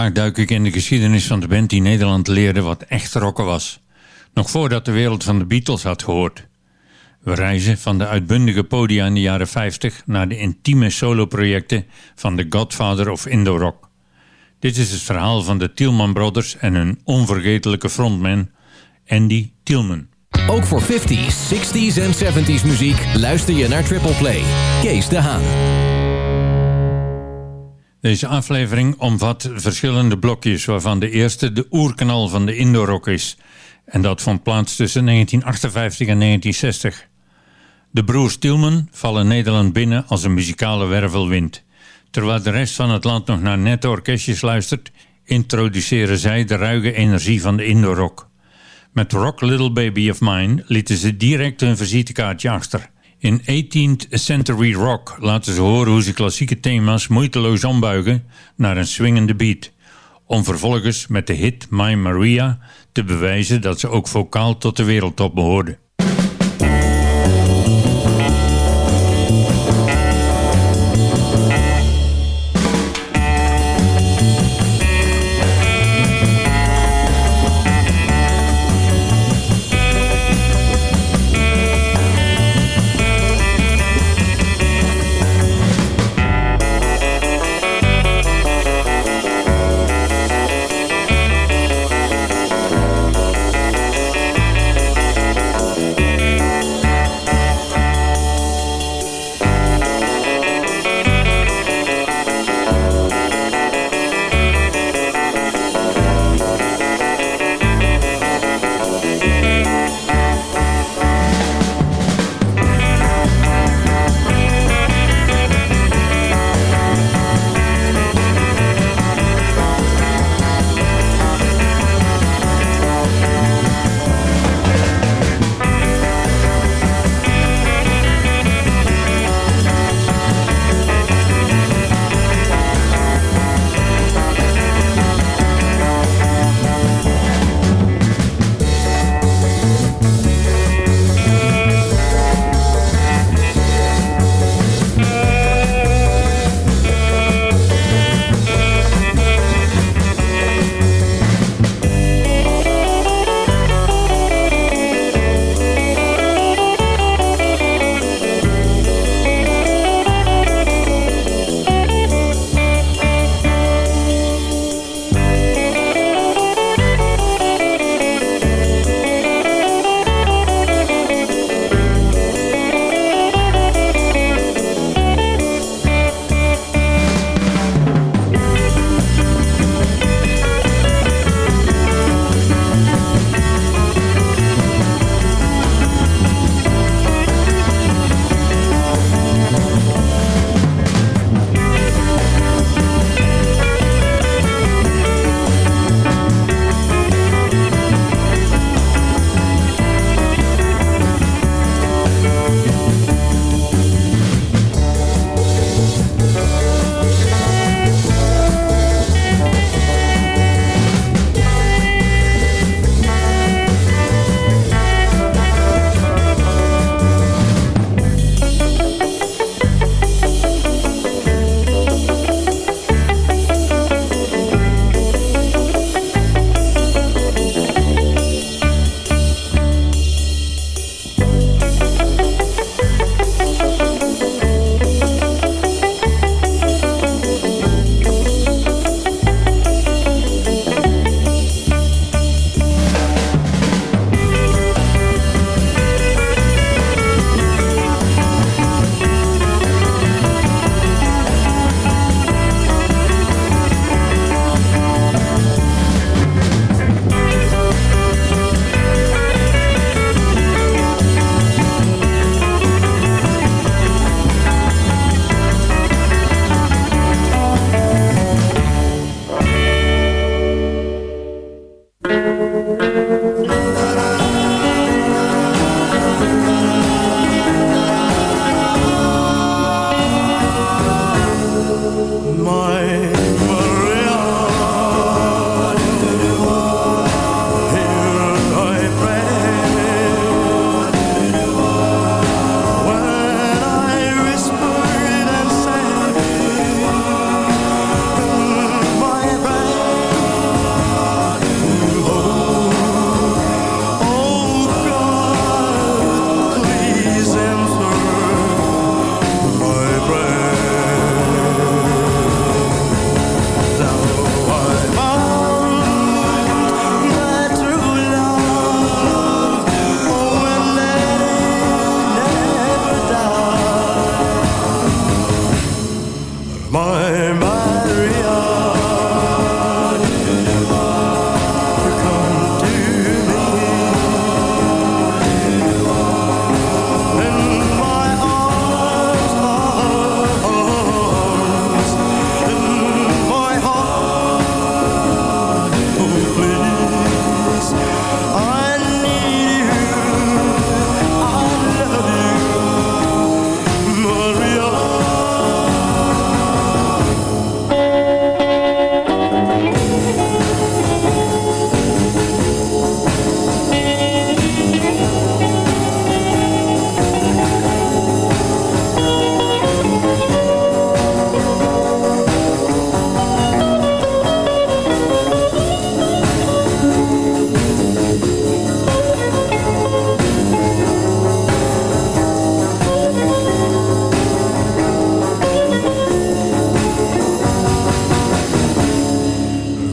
Vandaag duik ik in de geschiedenis van de band die Nederland leerde wat echt rocken was. Nog voordat de wereld van de Beatles had gehoord. We reizen van de uitbundige podia in de jaren 50 naar de intieme soloprojecten van de Godfather of Indo-rock. Dit is het verhaal van de Tielman Brothers en hun onvergetelijke frontman Andy Tielman. Ook voor 50s, 60s en 70s muziek luister je naar Triple Play. Kees de Haan. Deze aflevering omvat verschillende blokjes waarvan de eerste de oerknal van de Indo-rock is. En dat vond plaats tussen 1958 en 1960. De broers Tielman vallen Nederland binnen als een muzikale wervelwind. Terwijl de rest van het land nog naar nette orkestjes luistert, introduceren zij de ruige energie van de Indo-rock. Met Rock Little Baby of Mine lieten ze direct hun visitekaartje achter. In 18th Century Rock laten ze horen hoe ze klassieke thema's moeiteloos ombuigen naar een swingende beat. Om vervolgens met de hit My Maria te bewijzen dat ze ook vocaal tot de wereldtop behoorden.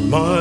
my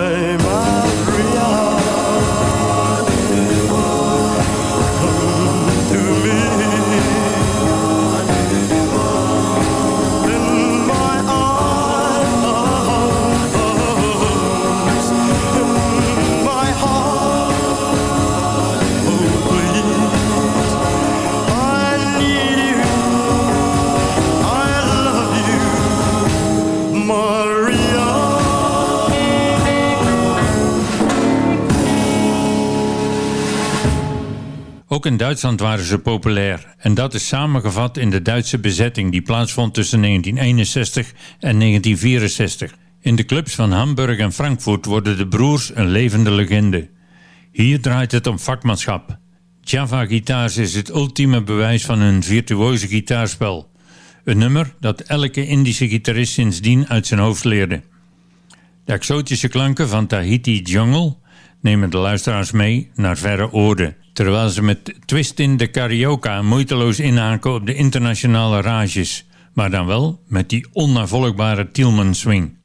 In Duitsland waren ze populair en dat is samengevat in de Duitse bezetting die plaatsvond tussen 1961 en 1964. In de clubs van Hamburg en Frankfurt worden de broers een levende legende. Hier draait het om vakmanschap. Java Guitars is het ultieme bewijs van hun virtuoze gitaarspel. Een nummer dat elke Indische gitarist sindsdien uit zijn hoofd leerde. De exotische klanken van Tahiti Jungle nemen de luisteraars mee naar verre oorden, terwijl ze met Twist in de Carioca moeiteloos inhaken op de internationale rages, maar dan wel met die onnavolgbare Tielman swing.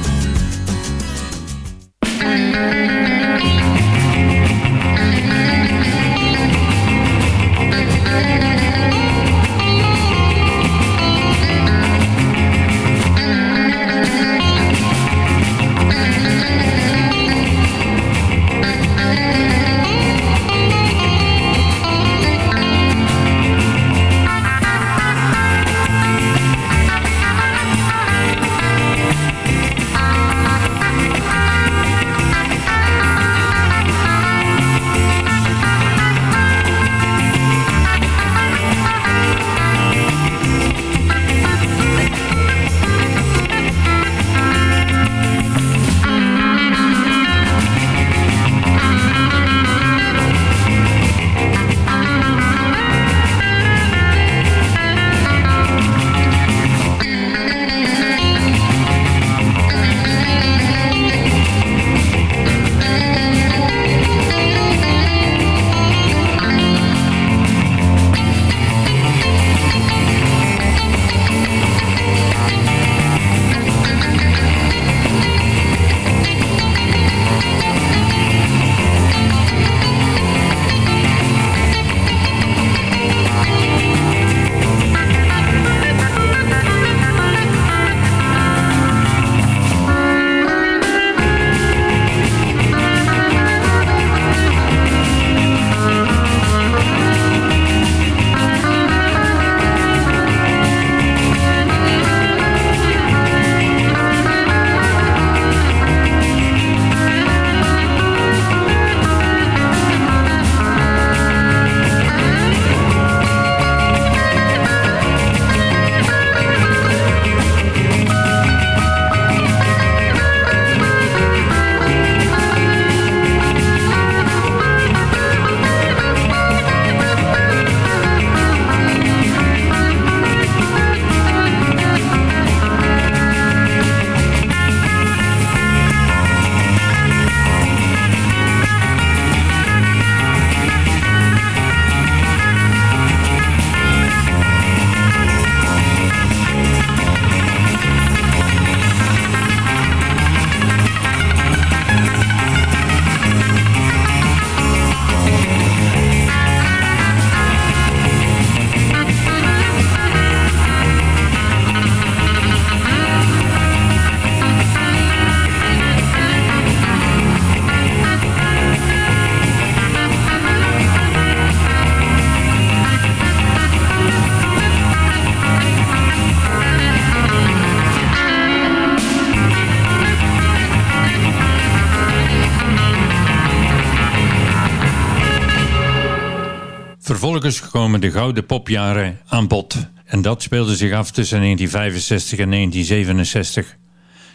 Vervolgens komen de gouden popjaren aan bod. En dat speelde zich af tussen 1965 en 1967.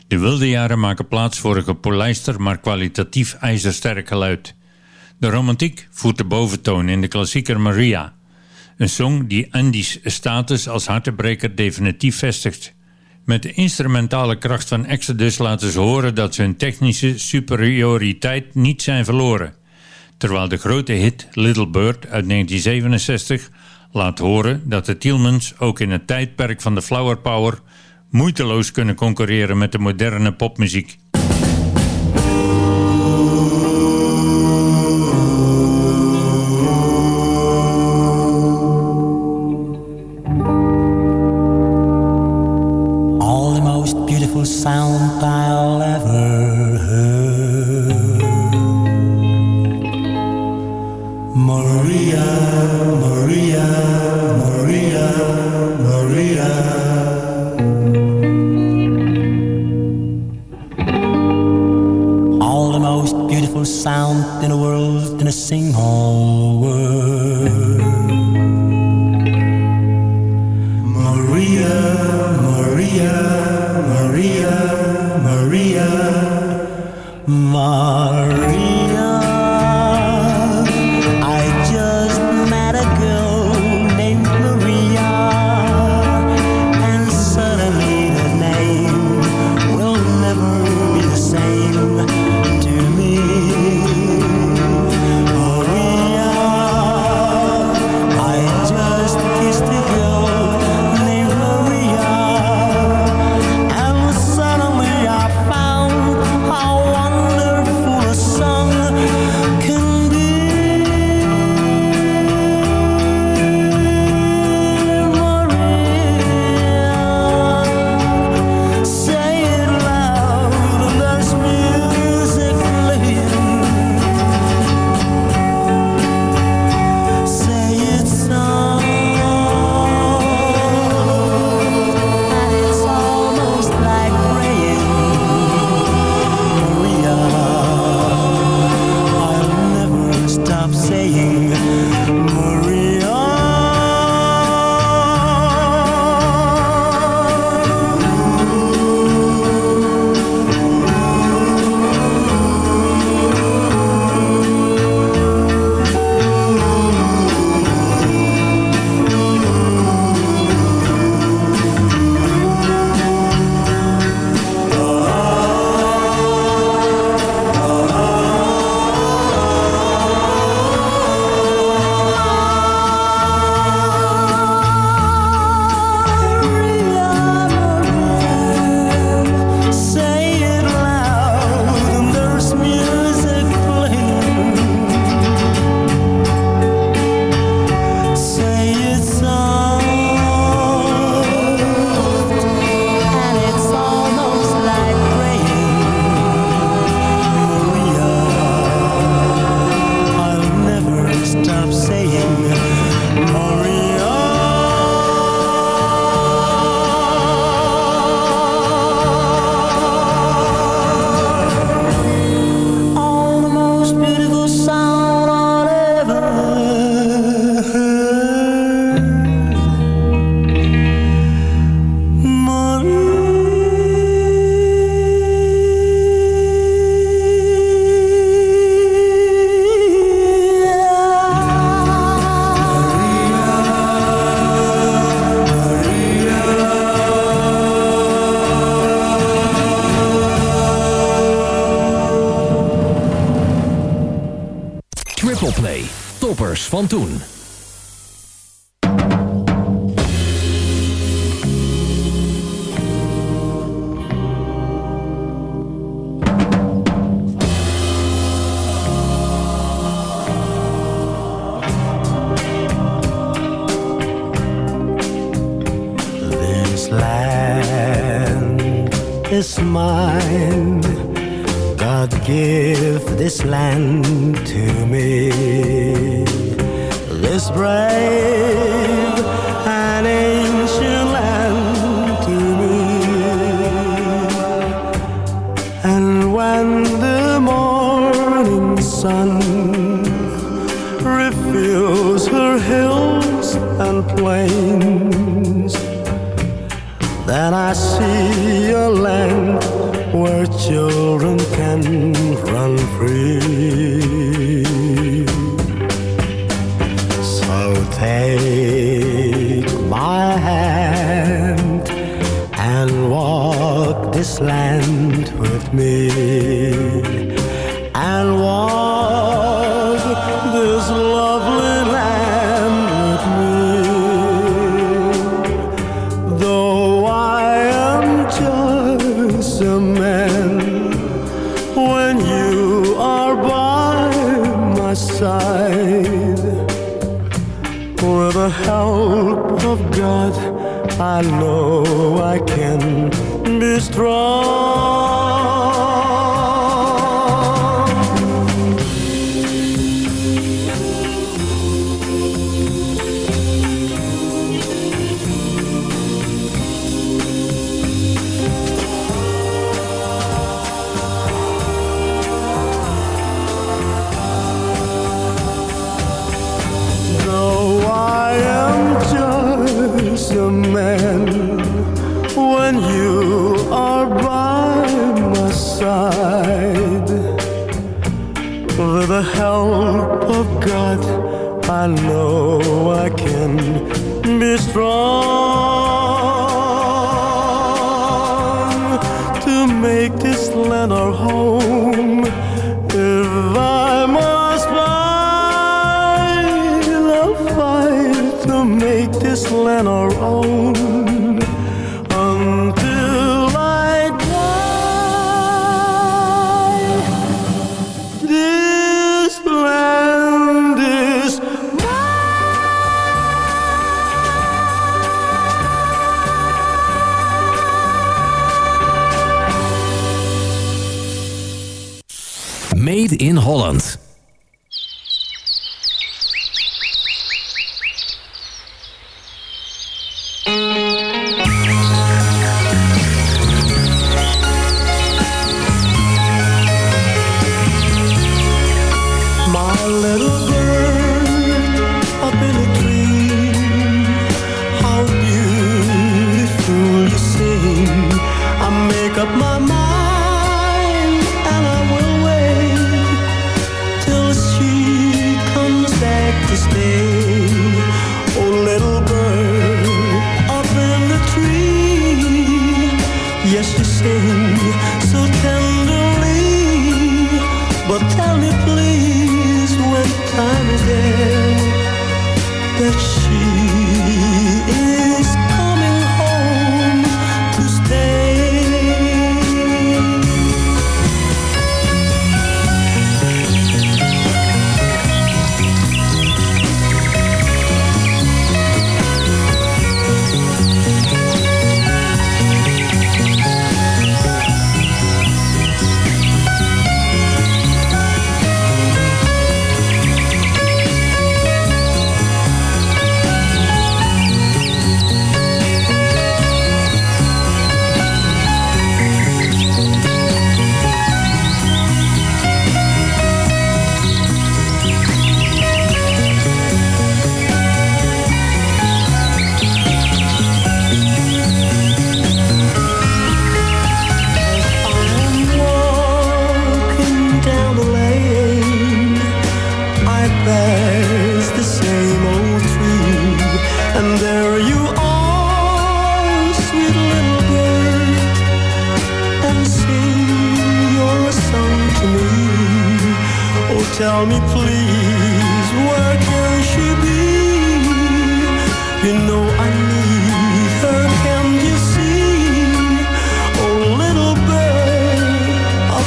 De wilde jaren maken plaats voor een gepolijster maar kwalitatief ijzersterk geluid. De romantiek voert de boventoon in de klassieker Maria. Een song die Andy's status als hartebreker definitief vestigt. Met de instrumentale kracht van Exodus laten ze horen dat ze hun technische superioriteit niet zijn verloren terwijl de grote hit Little Bird uit 1967 laat horen dat de Tielmans ook in het tijdperk van de Flower Power moeiteloos kunnen concurreren met de moderne popmuziek. All the most beautiful sound I'll ever sound in a world, in a sing-all world. Maria, Maria, Maria, Maria, Maria. van toen. is mine. God give this land to me. Spread. help of God, I know I can be strong. God, I know I can be strong.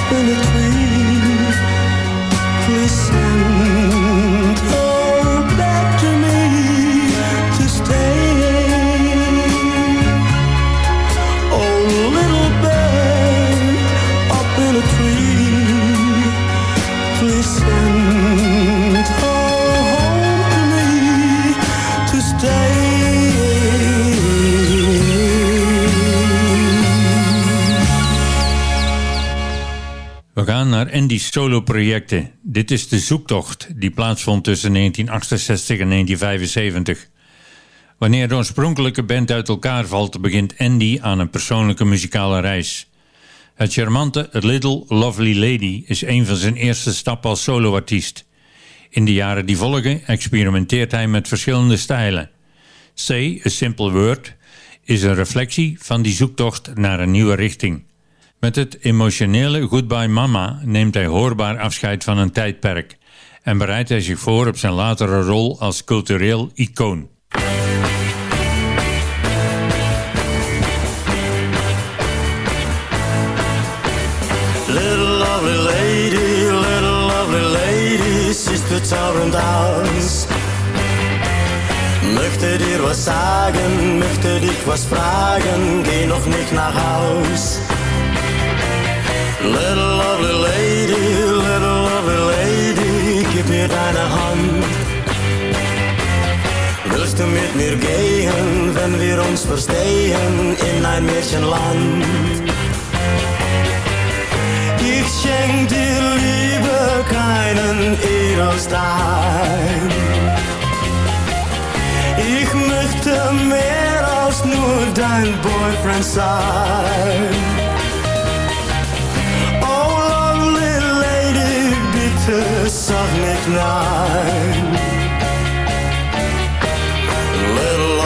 bulletproof solo-projecten. Dit is de zoektocht die plaatsvond tussen 1968 en 1975. Wanneer de oorspronkelijke band uit elkaar valt, begint Andy aan een persoonlijke muzikale reis. Het charmante Little Lovely Lady is een van zijn eerste stappen als soloartiest. In de jaren die volgen experimenteert hij met verschillende stijlen. Say a Simple Word is een reflectie van die zoektocht naar een nieuwe richting. Met het emotionele Goodbye Mama neemt hij hoorbaar afscheid van een tijdperk en bereidt hij zich voor op zijn latere rol als cultureel icoon. Little lovely lady, little lovely lady, sister taubernd aus. Möchte dir was sagen, möchte dich was fragen, geh noch nicht nach Haus. Little lovely lady, little lovely lady, gib mir deine Hand. Willst du mit mir gehen, wenn wir uns verstehen in ein Märchenland? Ich schenk dir Liebe keinen Edelstein. Ich möchte mehr als nur dein Boyfriend sein. Liefde zag ik nein. Little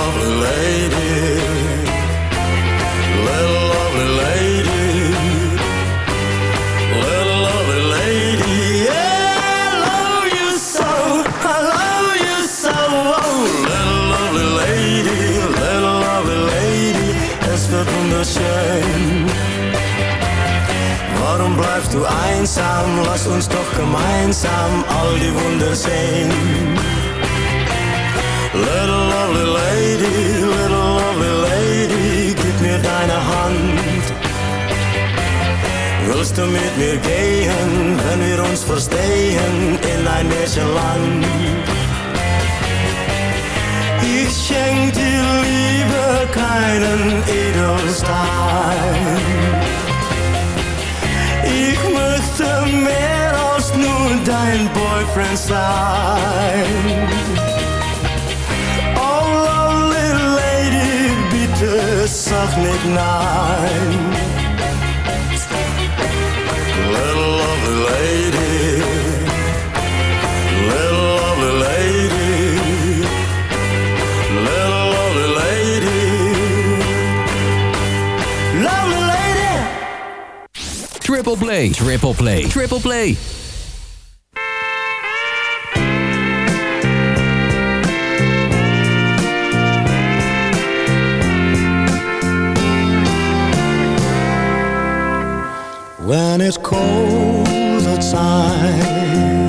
du einsam? Lass uns doch gemeinsam all die Wunder sehen. Little lovely lady, little lovely lady, gib mir deine Hand. Willst du mit mir gehen, wenn wir uns verstehen in ein Märchenland? Ich schenk dir Liebe keinen Edelstein. Ich möchte mehr als nur dein Boyfriend sein. Oh, lovely lady, bitte sag nicht nein. Triple play, triple play, triple play. When it's cold outside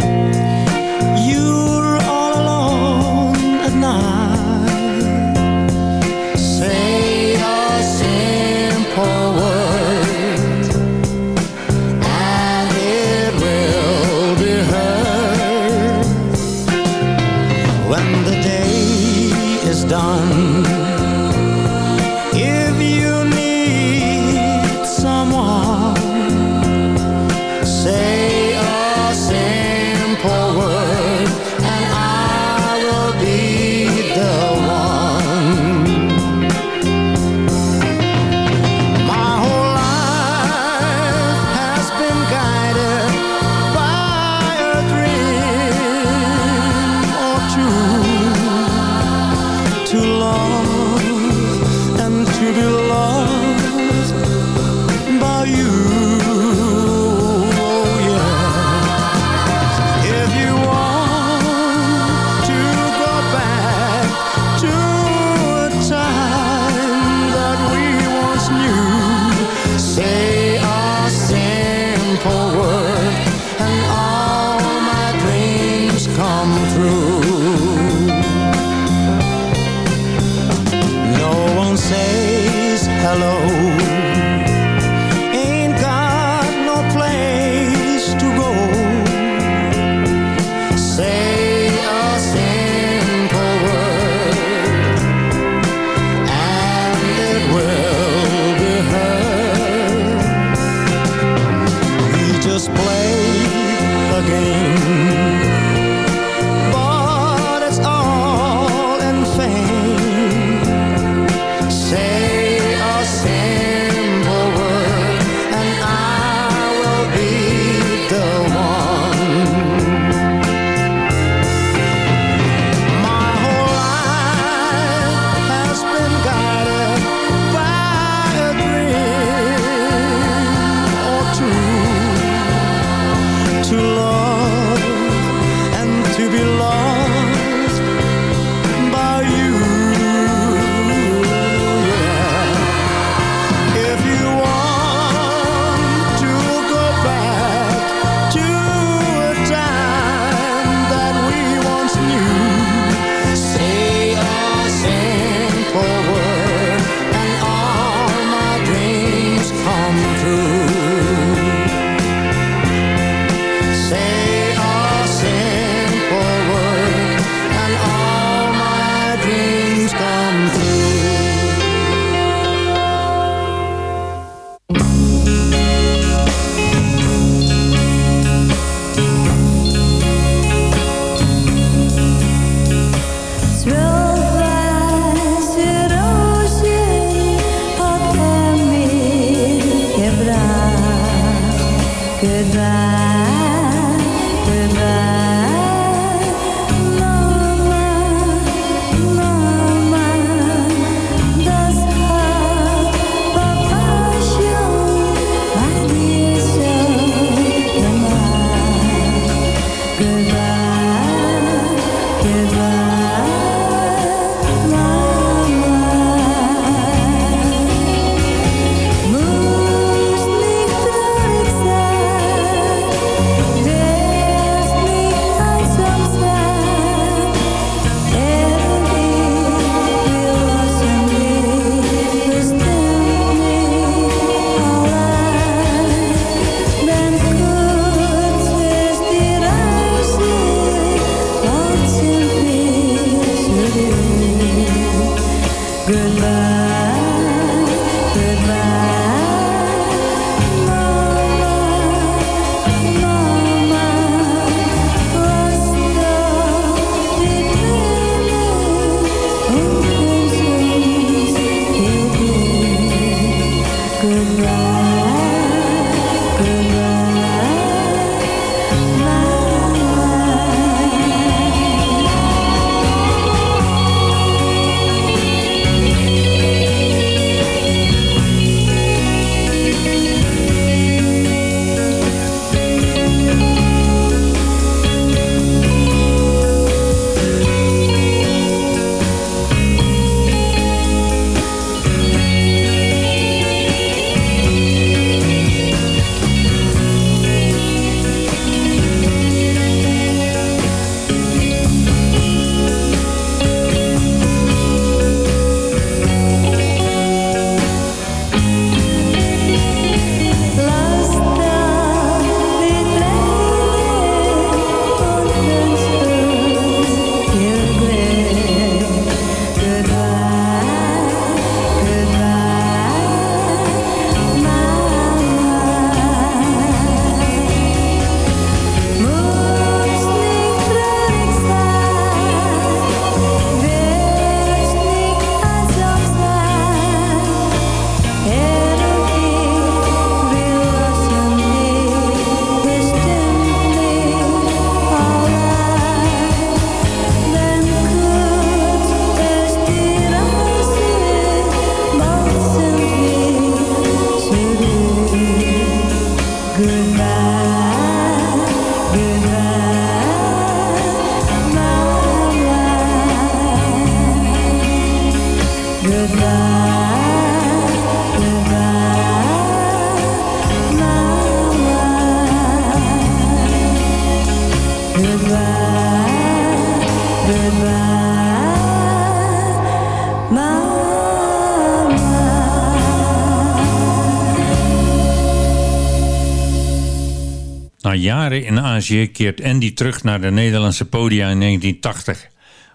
keert Andy terug naar de Nederlandse podia in 1980,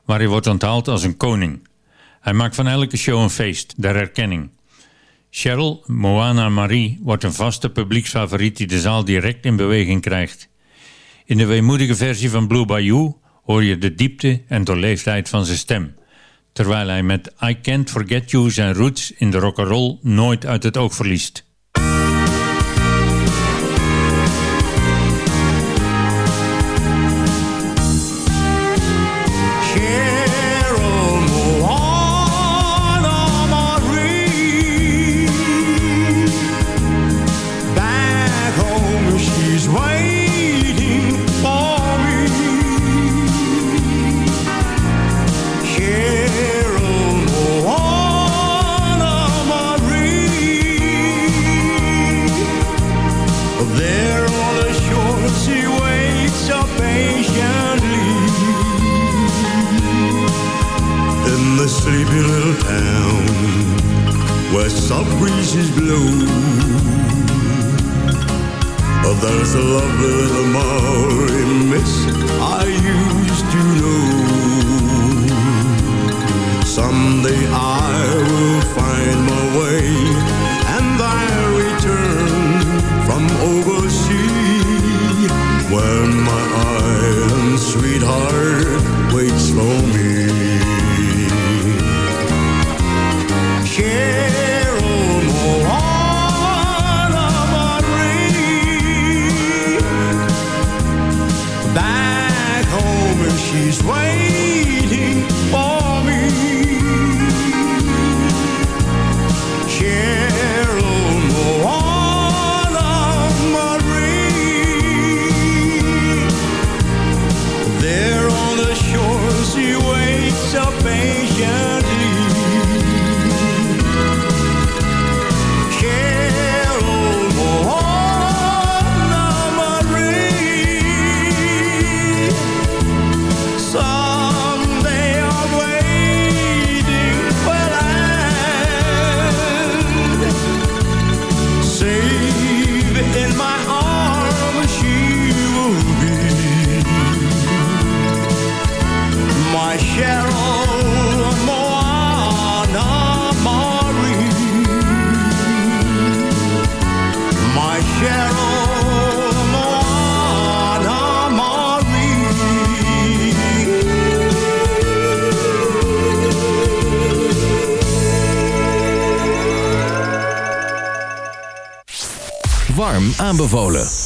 waar hij wordt onthaald als een koning. Hij maakt van elke show een feest, der erkenning. Cheryl Moana Marie wordt een vaste publieksfavoriet die de zaal direct in beweging krijgt. In de weemoedige versie van Blue Bayou hoor je de diepte en doorleefdheid van zijn stem, terwijl hij met I Can't Forget You zijn roots in de rock'n'roll nooit uit het oog verliest. Little town where soft breezes blow. Oh, there's a lovely little Maori miss I used to know. Someday I will find my way and I'll return from overseas where my island sweetheart Warm aanbevolen.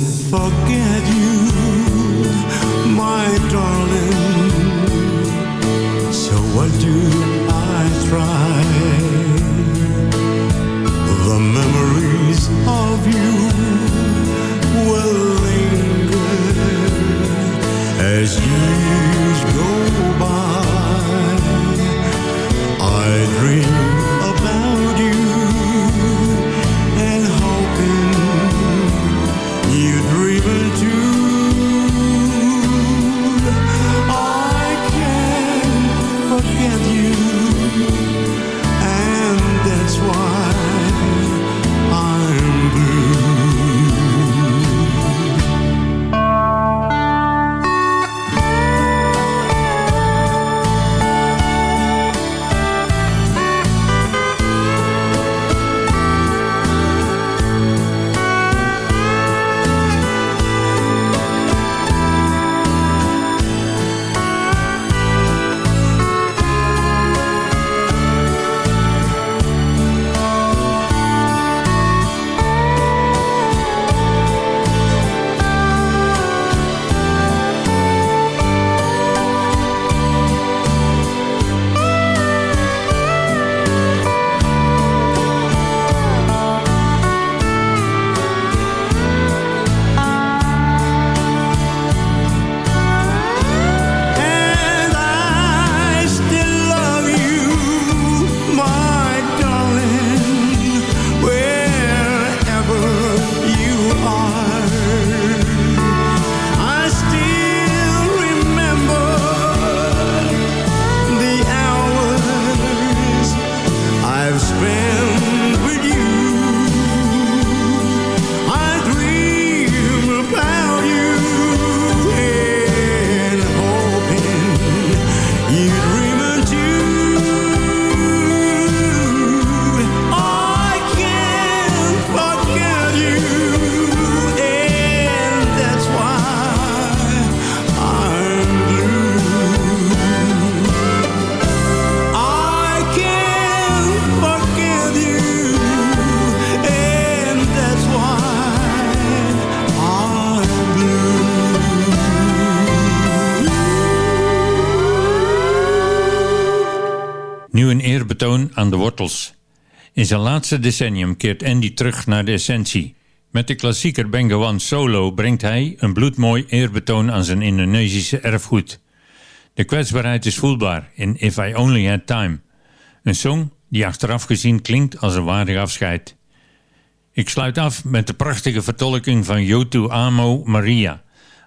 forget you. In zijn laatste decennium keert Andy terug naar de essentie. Met de klassieker Bengawan Solo brengt hij een bloedmooi eerbetoon aan zijn Indonesische erfgoed. De kwetsbaarheid is voelbaar in If I Only Had Time. Een song die achteraf gezien klinkt als een waardig afscheid. Ik sluit af met de prachtige vertolking van Yotu Amo Maria,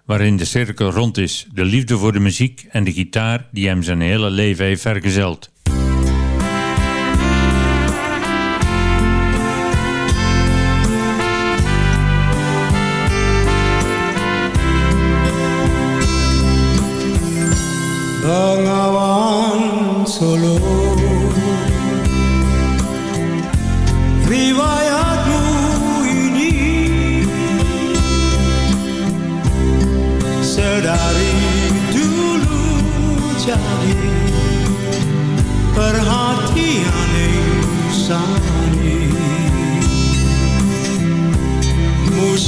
waarin de cirkel rond is, de liefde voor de muziek en de gitaar die hem zijn hele leven heeft vergezeld.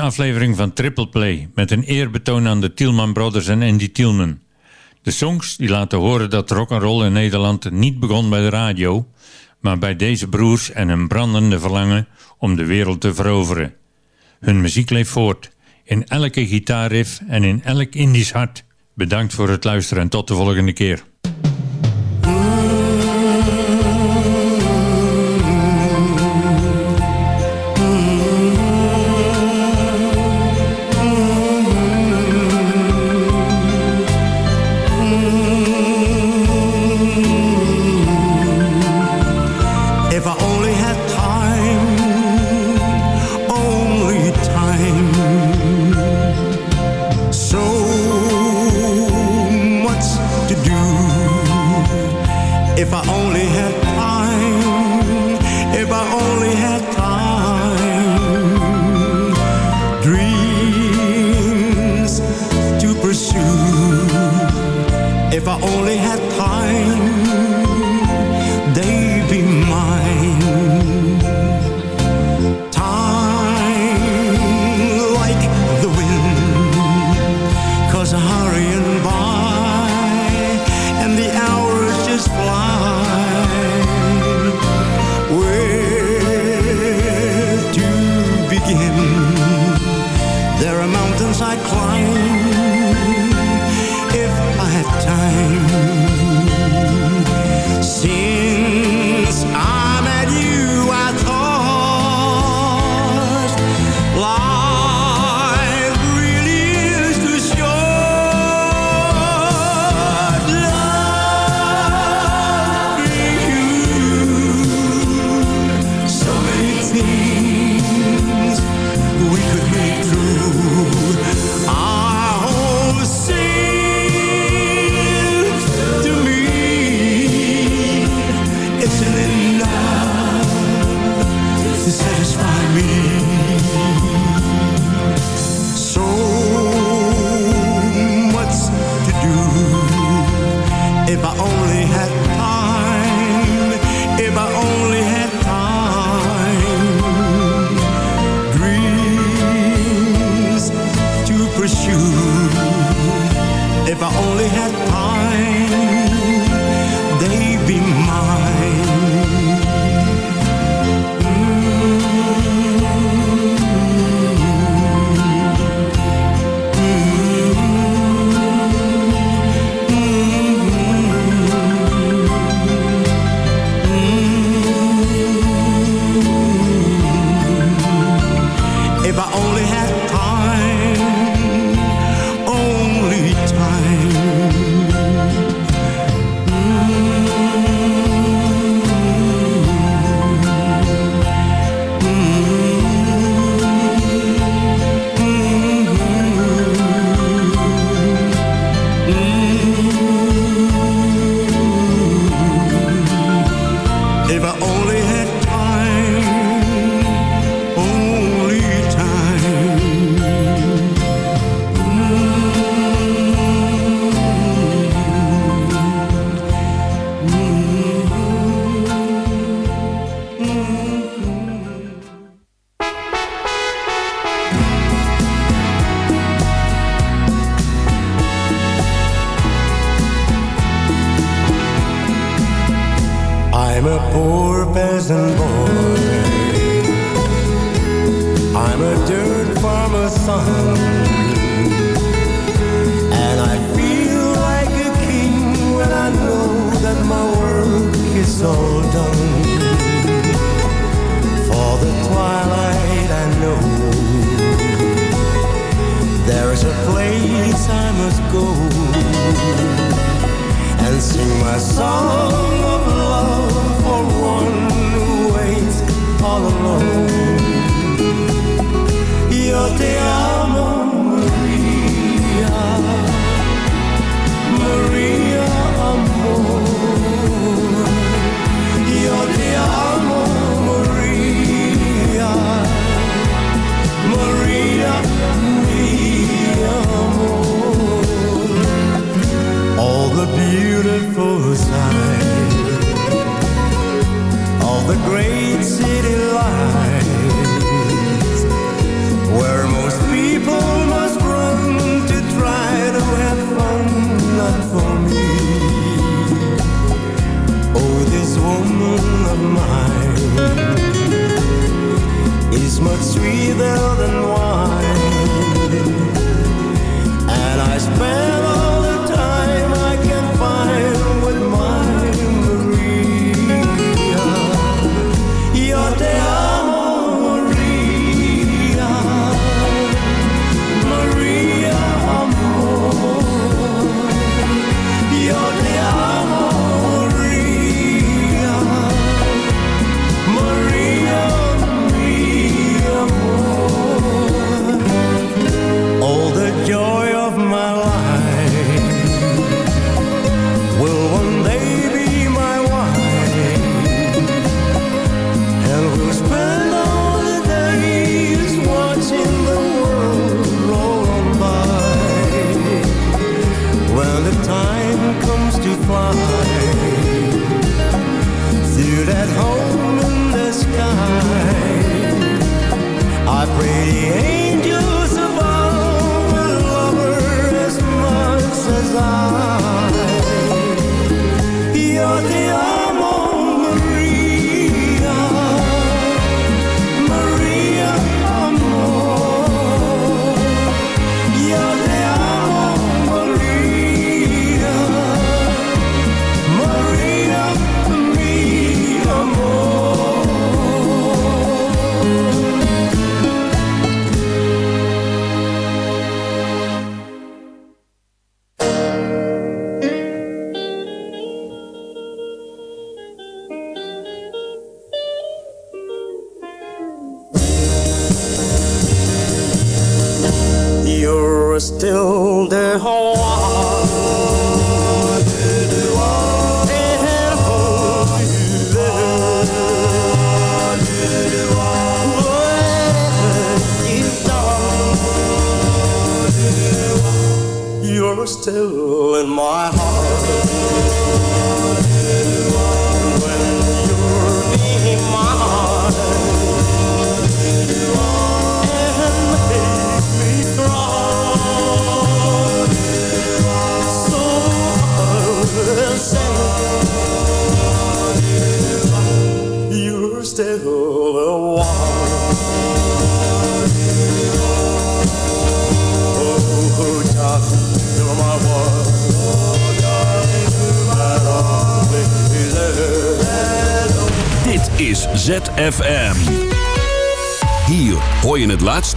Aflevering van Triple Play met een eerbetoon aan de Tielman Brothers en Andy Tielman. De songs die laten horen dat rock'n'roll in Nederland niet begon bij de radio, maar bij deze broers en een brandende verlangen om de wereld te veroveren. Hun muziek leeft voort, in elke gitaarriff en in elk Indisch hart. Bedankt voor het luisteren en tot de volgende keer. The